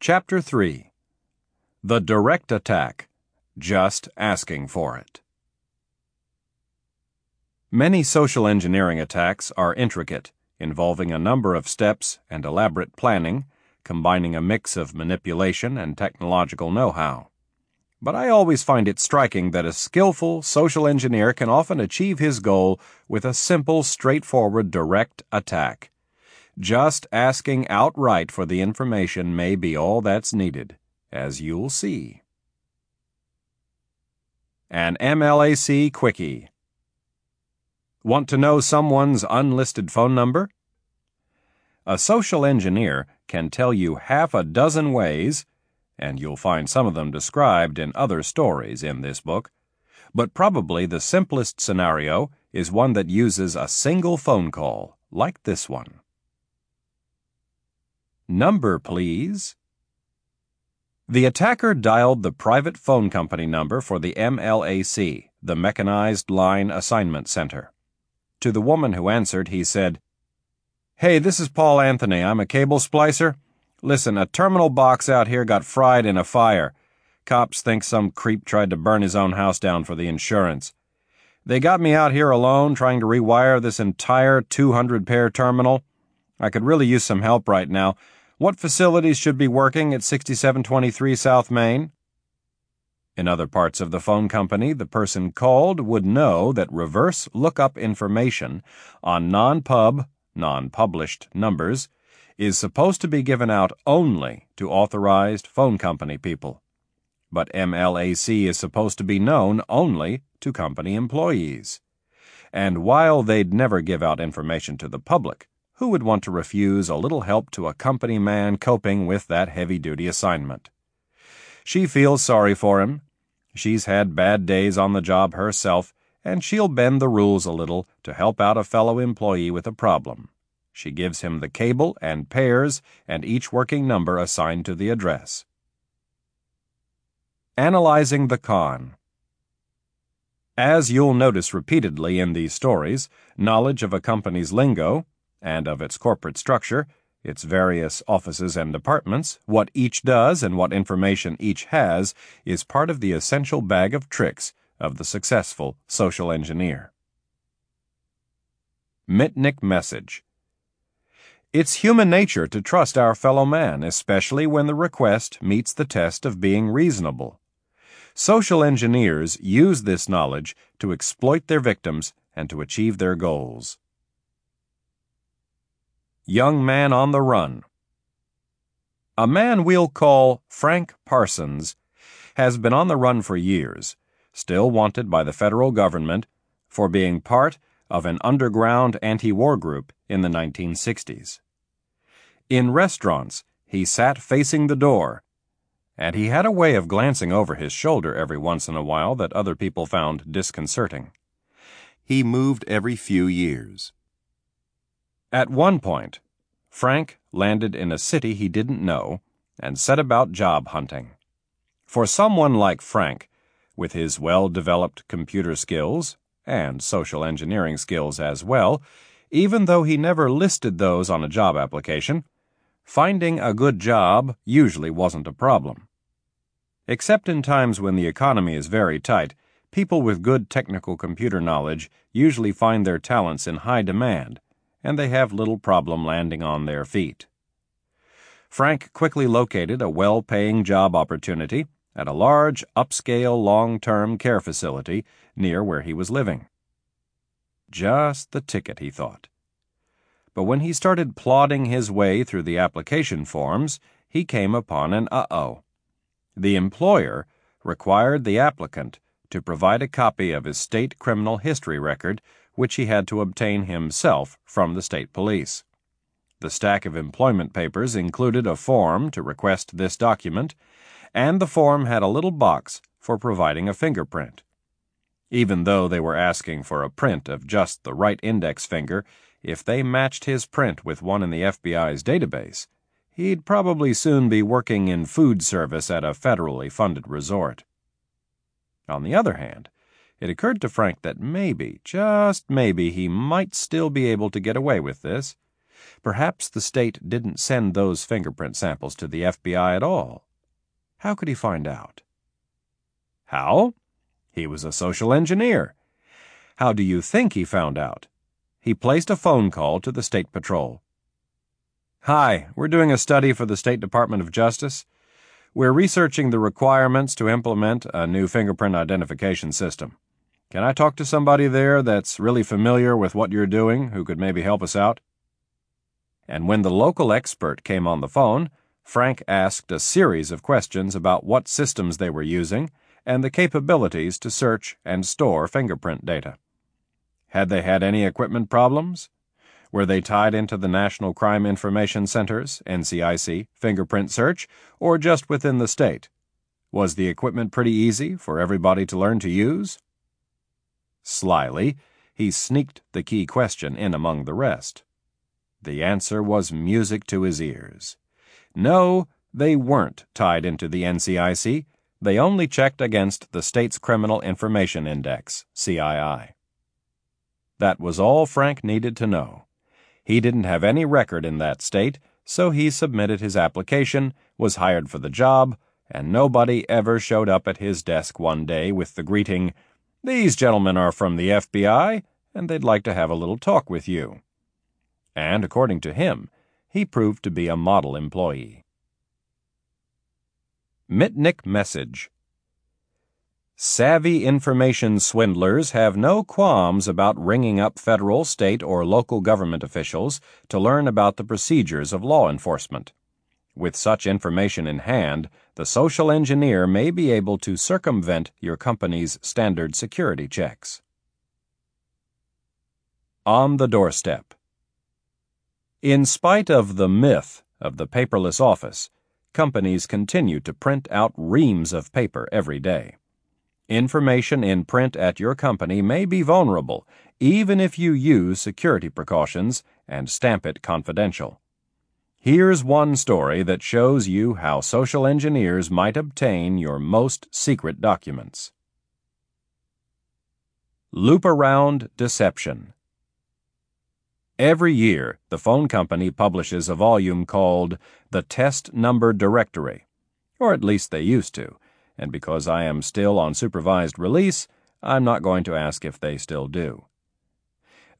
Chapter 3 The Direct Attack Just Asking for It. Many social engineering attacks are intricate, involving a number of steps and elaborate planning, combining a mix of manipulation and technological know how. But I always find it striking that a skillful social engineer can often achieve his goal with a simple, straightforward, direct attack. Just asking outright for the information may be all that's needed, as you'll see. An MLAC Quickie. Want to know someone's unlisted phone number? A social engineer can tell you half a dozen ways, and you'll find some of them described in other stories in this book, but probably the simplest scenario is one that uses a single phone call, like this one. Number, please. The attacker dialed the private phone company number for the MLAC, the Mechanized Line Assignment Center. To the woman who answered, he said, Hey, this is Paul Anthony. I'm a cable splicer. Listen, a terminal box out here got fried in a fire. Cops think some creep tried to burn his own house down for the insurance. They got me out here alone trying to rewire this entire 200 pair terminal. I could really use some help right now. What facilities should be working at 6723 South Main? In other parts of the phone company, the person called would know that reverse lookup information on non pub, non published numbers is supposed to be given out only to authorized phone company people. But MLAC is supposed to be known only to company employees. And while they'd never give out information to the public, who would want to refuse a little help to a company man coping with that heavy duty assignment? She feels sorry for him. She's had bad days on the job herself, and she'll bend the rules a little to help out a fellow employee with a problem. She gives him the cable and pairs and each working number assigned to the address. Analyzing the con. As you'll notice repeatedly in these stories, knowledge of a company's lingo, and of its corporate structure, its various offices and departments, what each does and what information each has, is part of the essential bag of tricks of the successful social engineer. Mitnick Message It's human nature to trust our fellow man, especially when the request meets the test of being reasonable. Social engineers use this knowledge to exploit their victims and to achieve their goals. Young Man on the Run. A man we'll call Frank Parsons has been on the run for years, still wanted by the federal government for being part of an underground anti war group in the 1960s. In restaurants, he sat facing the door, and he had a way of glancing over his shoulder every once in a while that other people found disconcerting. He moved every few years. At one point, Frank landed in a city he didn't know and set about job hunting. For someone like Frank, with his well developed computer skills, and social engineering skills as well, even though he never listed those on a job application, finding a good job usually wasn't a problem. Except in times when the economy is very tight, people with good technical computer knowledge usually find their talents in high demand and they have little problem landing on their feet. Frank quickly located a well paying job opportunity at a large, upscale long term care facility near where he was living. Just the ticket, he thought. But when he started plodding his way through the application forms, he came upon an uh oh. The employer required the applicant to provide a copy of his state criminal history record which he had to obtain himself from the state police. The stack of employment papers included a form to request this document, and the form had a little box for providing a fingerprint. Even though they were asking for a print of just the right index finger, if they matched his print with one in the FBI's database, he'd probably soon be working in food service at a federally funded resort. On the other hand, it occurred to Frank that maybe, just maybe, he might still be able to get away with this. Perhaps the state didn't send those fingerprint samples to the FBI at all. How could he find out? How? He was a social engineer. How do you think he found out? He placed a phone call to the State Patrol. Hi, we're doing a study for the State Department of Justice. We're researching the requirements to implement a new fingerprint identification system. Can I talk to somebody there that's really familiar with what you're doing who could maybe help us out? And when the local expert came on the phone, Frank asked a series of questions about what systems they were using and the capabilities to search and store fingerprint data. Had they had any equipment problems? Were they tied into the National Crime Information Center's NCIC fingerprint search or just within the state? Was the equipment pretty easy for everybody to learn to use? Slyly, he sneaked the key question in among the rest. The answer was music to his ears. No, they weren't tied into the NCIC. They only checked against the state's Criminal Information Index, CII. That was all Frank needed to know. He didn't have any record in that state, so he submitted his application, was hired for the job, and nobody ever showed up at his desk one day with the greeting, These gentlemen are from the FBI, and they'd like to have a little talk with you. And according to him, he proved to be a model employee. Mitnick Message Savvy information swindlers have no qualms about ringing up federal, state, or local government officials to learn about the procedures of law enforcement. With such information in hand, the social engineer may be able to circumvent your company's standard security checks. On the Doorstep In spite of the myth of the paperless office, companies continue to print out reams of paper every day. Information in print at your company may be vulnerable, even if you use security precautions and stamp it confidential. Here's one story that shows you how social engineers might obtain your most secret documents. Loop Around Deception Every year, the phone company publishes a volume called The Test Number Directory, or at least they used to and because I am still on supervised release, I'm not going to ask if they still do.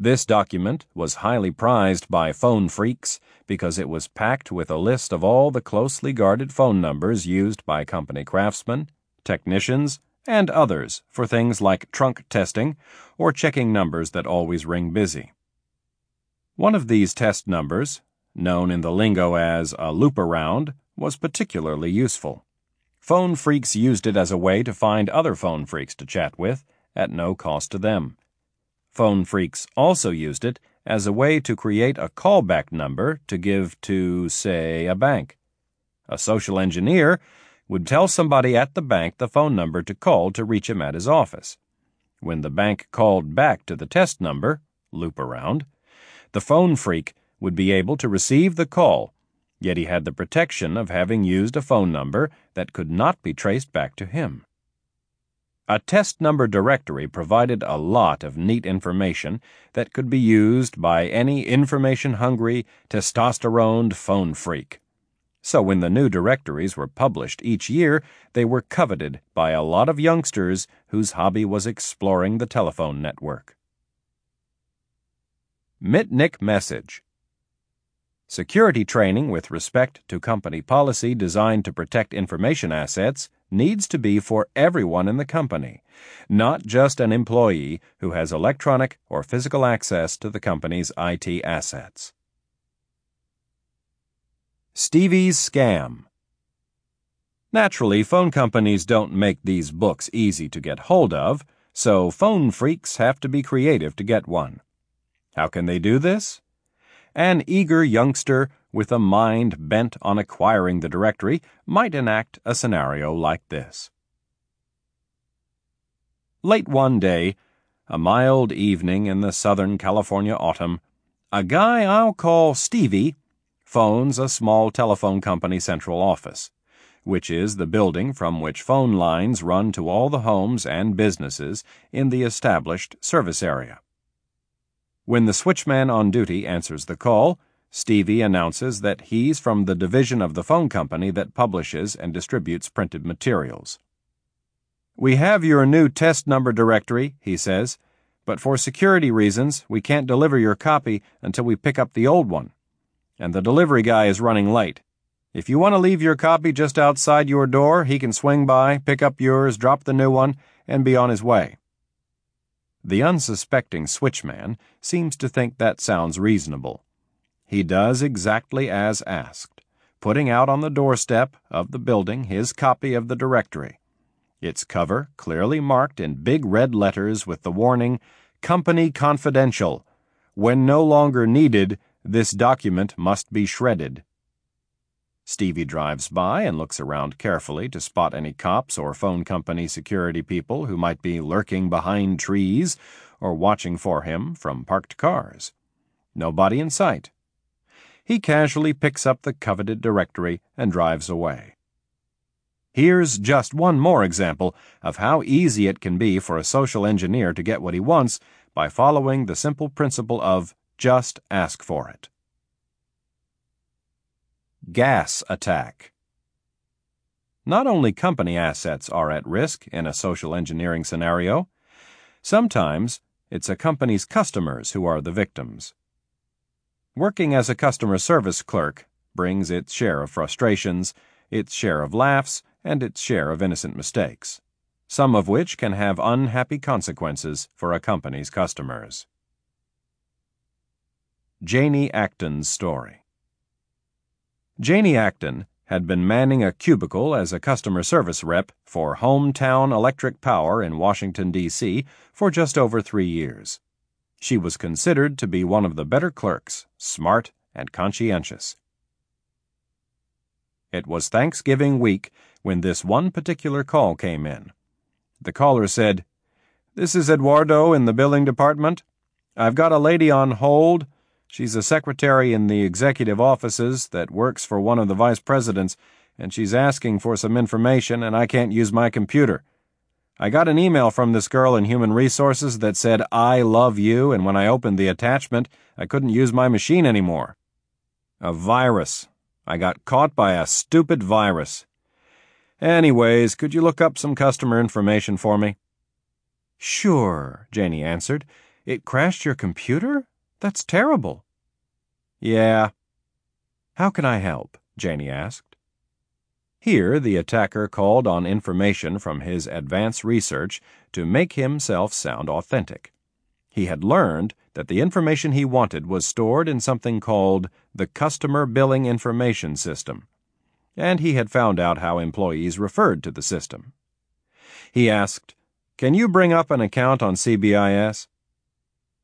This document was highly prized by phone freaks because it was packed with a list of all the closely guarded phone numbers used by company craftsmen, technicians, and others for things like trunk testing or checking numbers that always ring busy. One of these test numbers, known in the lingo as a loop around, was particularly useful. Phone freaks used it as a way to find other phone freaks to chat with at no cost to them. Phone freaks also used it as a way to create a callback number to give to, say, a bank. A social engineer would tell somebody at the bank the phone number to call to reach him at his office. When the bank called back to the test number, loop around, the phone freak would be able to receive the call yet he had the protection of having used a phone number that could not be traced back to him. A test number directory provided a lot of neat information that could be used by any information hungry, testosteroned phone freak. So when the new directories were published each year, they were coveted by a lot of youngsters whose hobby was exploring the telephone network. Mitnick Message Security training with respect to company policy designed to protect information assets needs to be for everyone in the company, not just an employee who has electronic or physical access to the company's IT assets. Stevie's Scam Naturally, phone companies don't make these books easy to get hold of, so phone freaks have to be creative to get one. How can they do this? An eager youngster with a mind bent on acquiring the directory might enact a scenario like this. Late one day, a mild evening in the Southern California autumn, a guy I'll call Stevie phones a small telephone company central office, which is the building from which phone lines run to all the homes and businesses in the established service area. When the switchman on duty answers the call, Stevie announces that he's from the division of the phone company that publishes and distributes printed materials. We have your new test number directory, he says, but for security reasons, we can't deliver your copy until we pick up the old one. And the delivery guy is running late. If you want to leave your copy just outside your door, he can swing by, pick up yours, drop the new one, and be on his way. The unsuspecting switchman seems to think that sounds reasonable. He does exactly as asked, putting out on the doorstep of the building his copy of the directory. Its cover clearly marked in big red letters with the warning, Company Confidential. When no longer needed, this document must be shredded. Stevie drives by and looks around carefully to spot any cops or phone company security people who might be lurking behind trees or watching for him from parked cars. Nobody in sight. He casually picks up the coveted directory and drives away. Here's just one more example of how easy it can be for a social engineer to get what he wants by following the simple principle of just ask for it. Gas attack. Not only company assets are at risk in a social engineering scenario, sometimes it's a company's customers who are the victims. Working as a customer service clerk brings its share of frustrations, its share of laughs, and its share of innocent mistakes, some of which can have unhappy consequences for a company's customers. Janie Acton's Story Janie Acton had been manning a cubicle as a customer service rep for Hometown Electric Power in Washington, D.C. for just over three years. She was considered to be one of the better clerks, smart and conscientious. It was Thanksgiving week when this one particular call came in. The caller said, This is Eduardo in the billing department. I've got a lady on hold She's a secretary in the executive offices that works for one of the vice presidents, and she's asking for some information, and I can't use my computer. I got an email from this girl in Human Resources that said, I love you, and when I opened the attachment, I couldn't use my machine anymore. A virus. I got caught by a stupid virus. Anyways, could you look up some customer information for me? Sure, Janie answered. It crashed your computer? That's terrible. Yeah. How can I help? Janie asked. Here, the attacker called on information from his advance research to make himself sound authentic. He had learned that the information he wanted was stored in something called the Customer Billing Information System, and he had found out how employees referred to the system. He asked, Can you bring up an account on CBIS?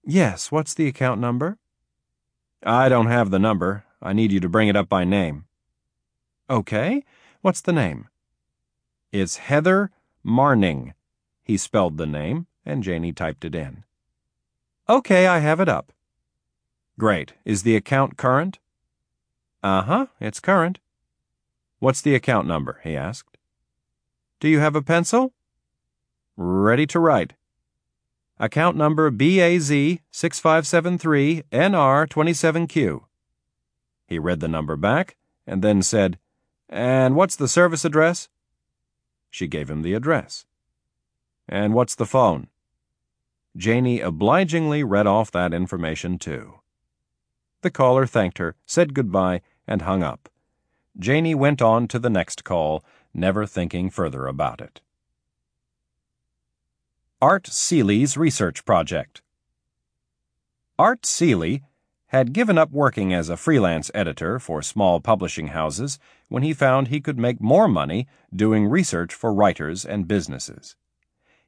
Yes, what's the account number? I don't have the number. I need you to bring it up by name. Okay. What's the name? It's Heather Marning. He spelled the name, and Janie typed it in. Okay, I have it up. Great. Is the account current? Uh huh, it's current. What's the account number? he asked. Do you have a pencil? Ready to write. Account number BAZ 6573 NR27Q. He read the number back and then said, And what's the service address? She gave him the address. And what's the phone? Janie obligingly read off that information too. The caller thanked her, said goodbye, and hung up. Janie went on to the next call, never thinking further about it. Art Seeley's research project. Art Seeley had given up working as a freelance editor for small publishing houses when he found he could make more money doing research for writers and businesses.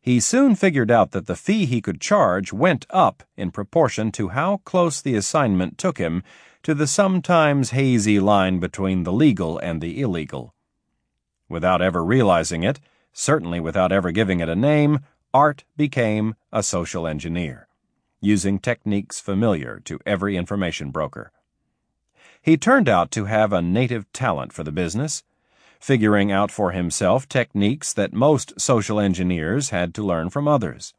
He soon figured out that the fee he could charge went up in proportion to how close the assignment took him to the sometimes hazy line between the legal and the illegal. Without ever realizing it, certainly without ever giving it a name, Art became a social engineer, using techniques familiar to every information broker. He turned out to have a native talent for the business, figuring out for himself techniques that most social engineers had to learn from others.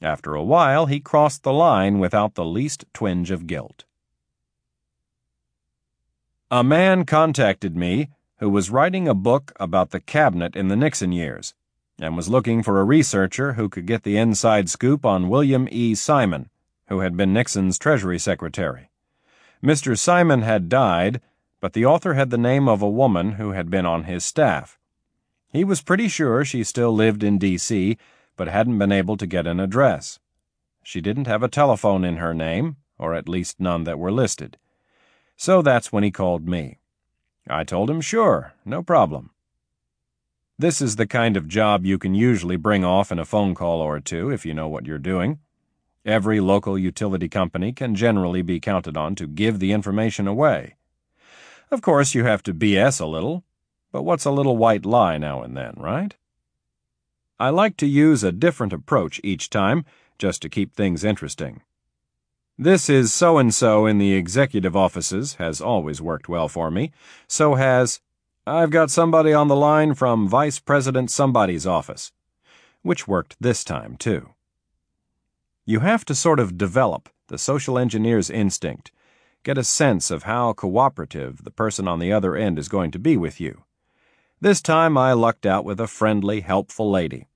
After a while, he crossed the line without the least twinge of guilt. A man contacted me who was writing a book about the cabinet in the Nixon years and was looking for a researcher who could get the inside scoop on William E. Simon, who had been Nixon's Treasury Secretary. Mr. Simon had died, but the author had the name of a woman who had been on his staff. He was pretty sure she still lived in D.C., but hadn't been able to get an address. She didn't have a telephone in her name, or at least none that were listed. So that's when he called me. I told him sure, no problem. This is the kind of job you can usually bring off in a phone call or two if you know what you're doing. Every local utility company can generally be counted on to give the information away. Of course, you have to BS a little, but what's a little white lie now and then, right? I like to use a different approach each time, just to keep things interesting. This is so and so in the executive offices has always worked well for me. So has, I've got somebody on the line from Vice President somebody's office, which worked this time, too. You have to sort of develop the social engineer's instinct, get a sense of how cooperative the person on the other end is going to be with you. This time I lucked out with a friendly, helpful lady.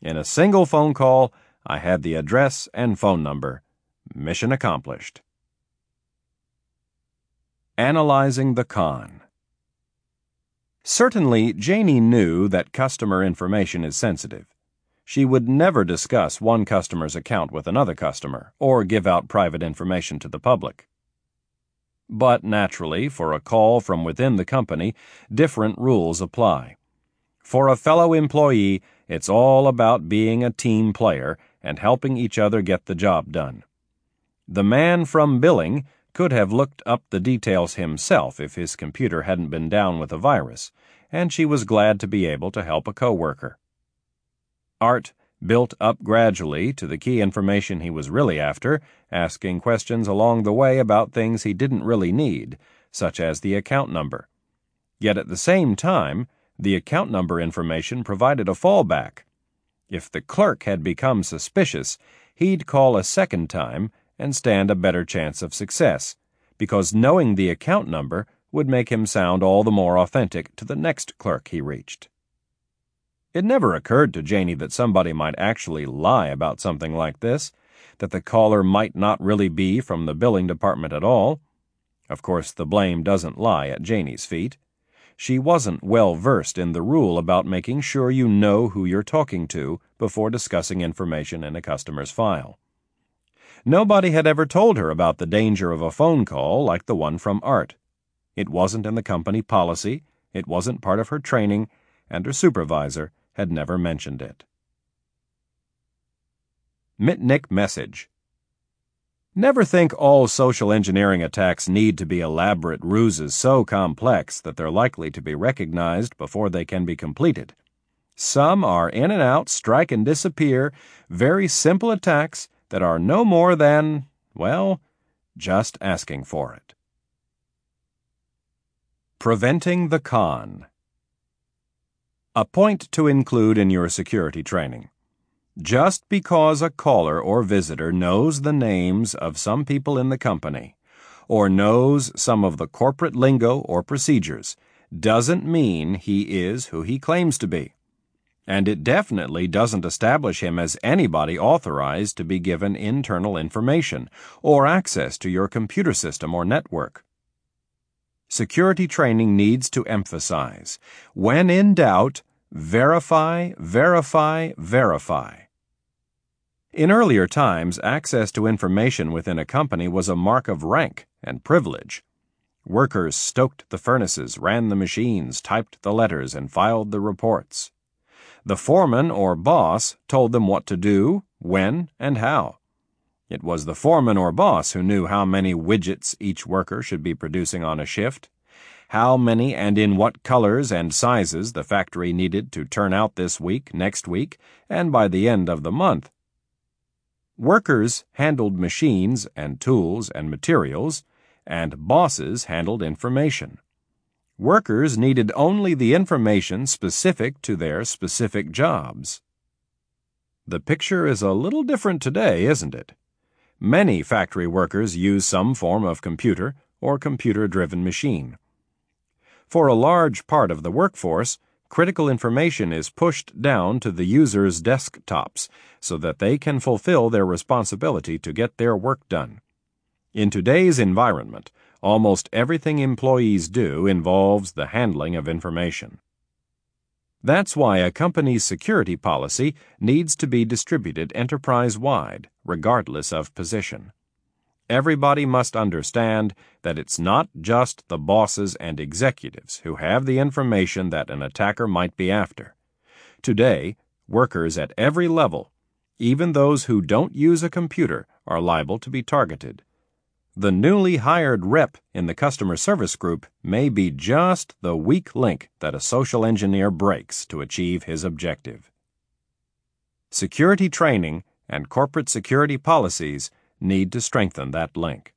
In a single phone call, I had the address and phone number. Mission accomplished. Analyzing the con. Certainly, Janie knew that customer information is sensitive. She would never discuss one customer's account with another customer or give out private information to the public. But naturally, for a call from within the company, different rules apply. For a fellow employee, it's all about being a team player and helping each other get the job done. The man from billing could have looked up the details himself if his computer hadn't been down with a virus, and she was glad to be able to help a coworker. Art built up gradually to the key information he was really after, asking questions along the way about things he didn't really need, such as the account number. Yet at the same time, the account number information provided a fallback. If the clerk had become suspicious, he'd call a second time and stand a better chance of success, because knowing the account number would make him sound all the more authentic to the next clerk he reached. It never occurred to Janie that somebody might actually lie about something like this, that the caller might not really be from the billing department at all. Of course, the blame doesn't lie at Janie's feet. She wasn't well versed in the rule about making sure you know who you're talking to before discussing information in a customer's file. Nobody had ever told her about the danger of a phone call like the one from Art. It wasn't in the company policy, it wasn't part of her training, and her supervisor had never mentioned it. Mitnick Message Never think all social engineering attacks need to be elaborate ruses so complex that they're likely to be recognized before they can be completed. Some are in and out, strike and disappear, very simple attacks that are no more than, well, just asking for it. Preventing the Con a point to include in your security training. Just because a caller or visitor knows the names of some people in the company, or knows some of the corporate lingo or procedures, doesn't mean he is who he claims to be. And it definitely doesn't establish him as anybody authorized to be given internal information or access to your computer system or network. Security training needs to emphasize when in doubt, verify, verify, verify. In earlier times, access to information within a company was a mark of rank and privilege. Workers stoked the furnaces, ran the machines, typed the letters, and filed the reports. The foreman or boss told them what to do, when, and how. It was the foreman or boss who knew how many widgets each worker should be producing on a shift, how many and in what colors and sizes the factory needed to turn out this week, next week, and by the end of the month. Workers handled machines and tools and materials, and bosses handled information. Workers needed only the information specific to their specific jobs. The picture is a little different today, isn't it? Many factory workers use some form of computer or computer driven machine. For a large part of the workforce, critical information is pushed down to the users' desktops so that they can fulfill their responsibility to get their work done. In today's environment, almost everything employees do involves the handling of information. That's why a company's security policy needs to be distributed enterprise wide, regardless of position. Everybody must understand that it's not just the bosses and executives who have the information that an attacker might be after. Today, workers at every level, even those who don't use a computer, are liable to be targeted. The newly hired rep in the customer service group may be just the weak link that a social engineer breaks to achieve his objective. Security training and corporate security policies need to strengthen that link.